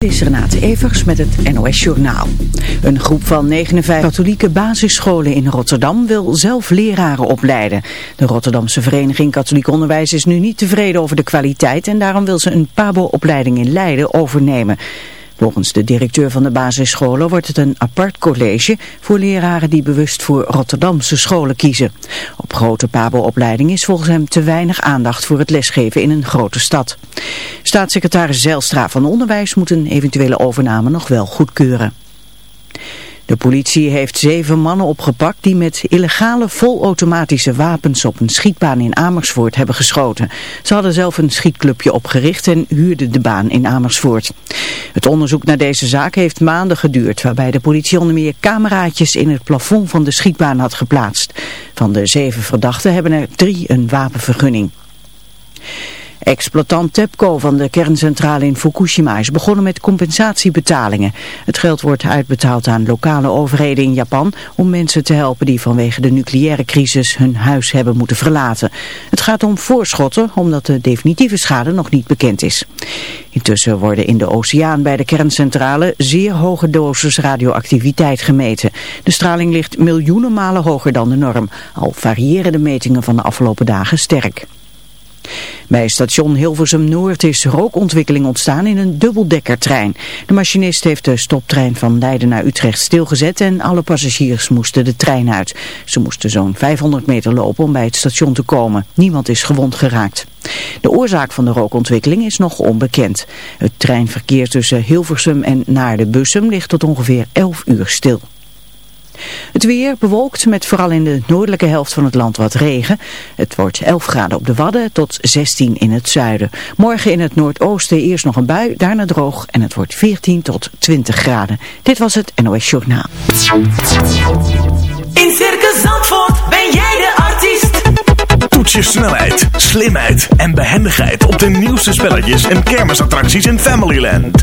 Dit is Renate Evers met het NOS Journaal. Een groep van 59 katholieke basisscholen in Rotterdam wil zelf leraren opleiden. De Rotterdamse Vereniging Katholiek Onderwijs is nu niet tevreden over de kwaliteit en daarom wil ze een PABO-opleiding in Leiden overnemen. Volgens de directeur van de basisscholen wordt het een apart college voor leraren die bewust voor Rotterdamse scholen kiezen. Op grote PABO-opleidingen is volgens hem te weinig aandacht voor het lesgeven in een grote stad. Staatssecretaris Zijlstra van Onderwijs moet een eventuele overname nog wel goedkeuren. De politie heeft zeven mannen opgepakt die met illegale volautomatische wapens op een schietbaan in Amersfoort hebben geschoten. Ze hadden zelf een schietclubje opgericht en huurden de baan in Amersfoort. Het onderzoek naar deze zaak heeft maanden geduurd, waarbij de politie onder meer cameraatjes in het plafond van de schietbaan had geplaatst. Van de zeven verdachten hebben er drie een wapenvergunning. Exploitant TEPCO van de kerncentrale in Fukushima is begonnen met compensatiebetalingen. Het geld wordt uitbetaald aan lokale overheden in Japan om mensen te helpen die vanwege de nucleaire crisis hun huis hebben moeten verlaten. Het gaat om voorschotten omdat de definitieve schade nog niet bekend is. Intussen worden in de oceaan bij de kerncentrale zeer hoge doses radioactiviteit gemeten. De straling ligt miljoenen malen hoger dan de norm, al variëren de metingen van de afgelopen dagen sterk. Bij station Hilversum Noord is rookontwikkeling ontstaan in een dubbeldekkertrein. De machinist heeft de stoptrein van Leiden naar Utrecht stilgezet en alle passagiers moesten de trein uit. Ze moesten zo'n 500 meter lopen om bij het station te komen. Niemand is gewond geraakt. De oorzaak van de rookontwikkeling is nog onbekend. Het treinverkeer tussen Hilversum en Naarden-Bussum ligt tot ongeveer 11 uur stil. Het weer bewolkt met vooral in de noordelijke helft van het land wat regen. Het wordt 11 graden op de Wadden tot 16 in het zuiden. Morgen in het noordoosten eerst nog een bui, daarna droog en het wordt 14 tot 20 graden. Dit was het NOS Journaal. In Circus Zandvoort ben jij de artiest. Toets je snelheid, slimheid en behendigheid op de nieuwste spelletjes en kermisattracties in Familyland.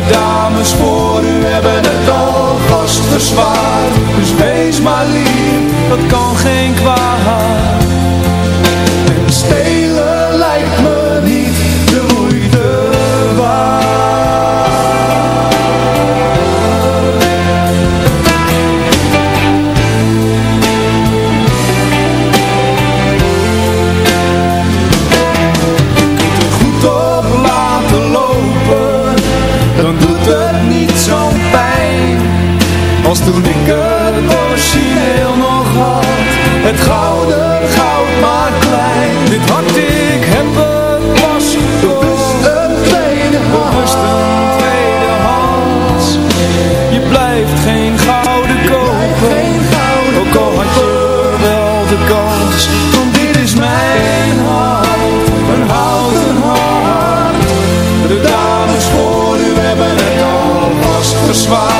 De dames voor u hebben het alvast verzwaard. Dus wees maar lief, dat kan geen kwaad. En stelen toen ik het origineel nog had. Het gouden goud maar klein. Dit hart ik heb het pas gekocht. Een tweede Bewust een tweede hand. Je blijft geen gouden kopen Ook al had je wel de kans. Want dit is mijn hart. Een houten hart. De dames voor u hebben het verzwaard Dus wees